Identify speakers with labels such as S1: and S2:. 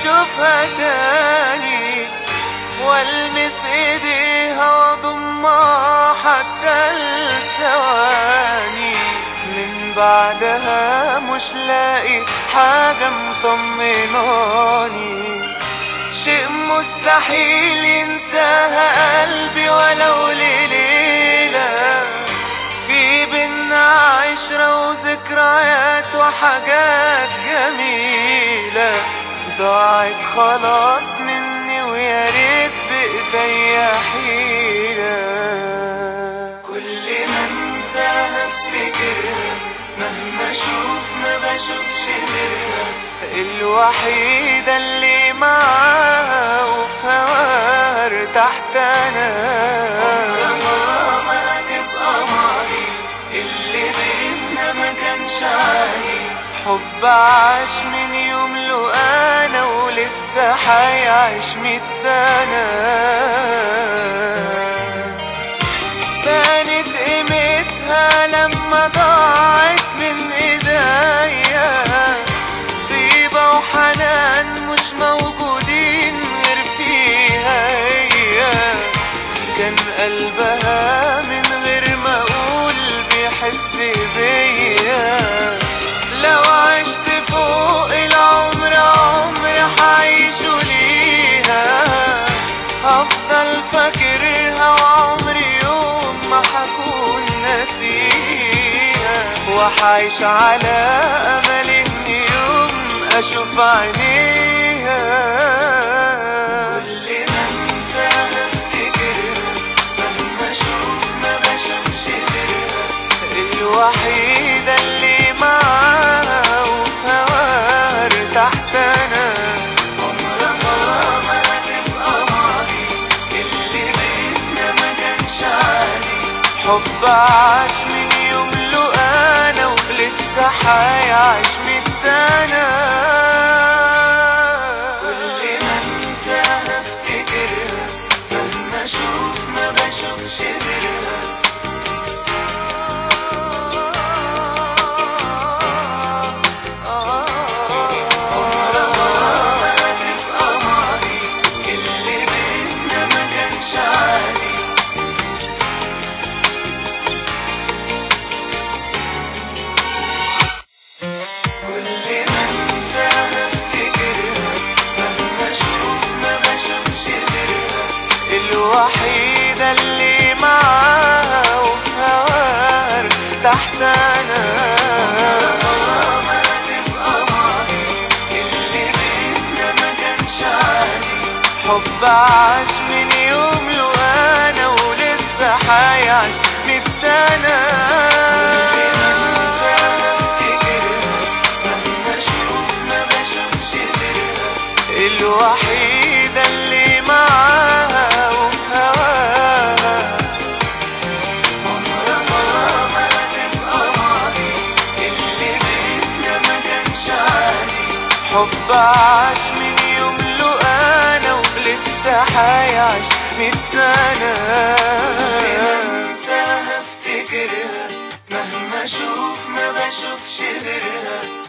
S1: اشوفها تاني والمس ايديها واضمها حتى الثواني من بعدها مش لاقي حاجة مطمناني. شيء مستحيل ينساها قلبي ولو لليلة في بينا عشرة وذكريات وحاجات ضاعت خلاص مني ويا ريت بإيديا حيلة. كل ما انساها افتكرها مهما أشوف ما بشوفش غيرها. الوحيدة اللي معاها وفي هواها ارتحت أنا. عمرها ما هتبقى ماضي اللي بينا ما كانش عادي. حب عاش من يوم له أنا ولسه حيعيش ميت سنة. وحعيش على أمل ان يوم أشوف عينيها. كل ما انساها افتكرها مهما أشوف ما بشوفش غيرها. الوحيدة اللي معاها وفي هواها ارتحت أنا عمرها ما هتبقى ماضي اللي بينا ما كانش عادي حب عاش ولسه حيعيش حب عاش من يوم له أنا ولسه حيعيش ميت سنة. حب عاش من يوم له أنا ولسه حيعيش ميت سنة. انساها افتكرها. مهما أشوف ما بشوفش غيرها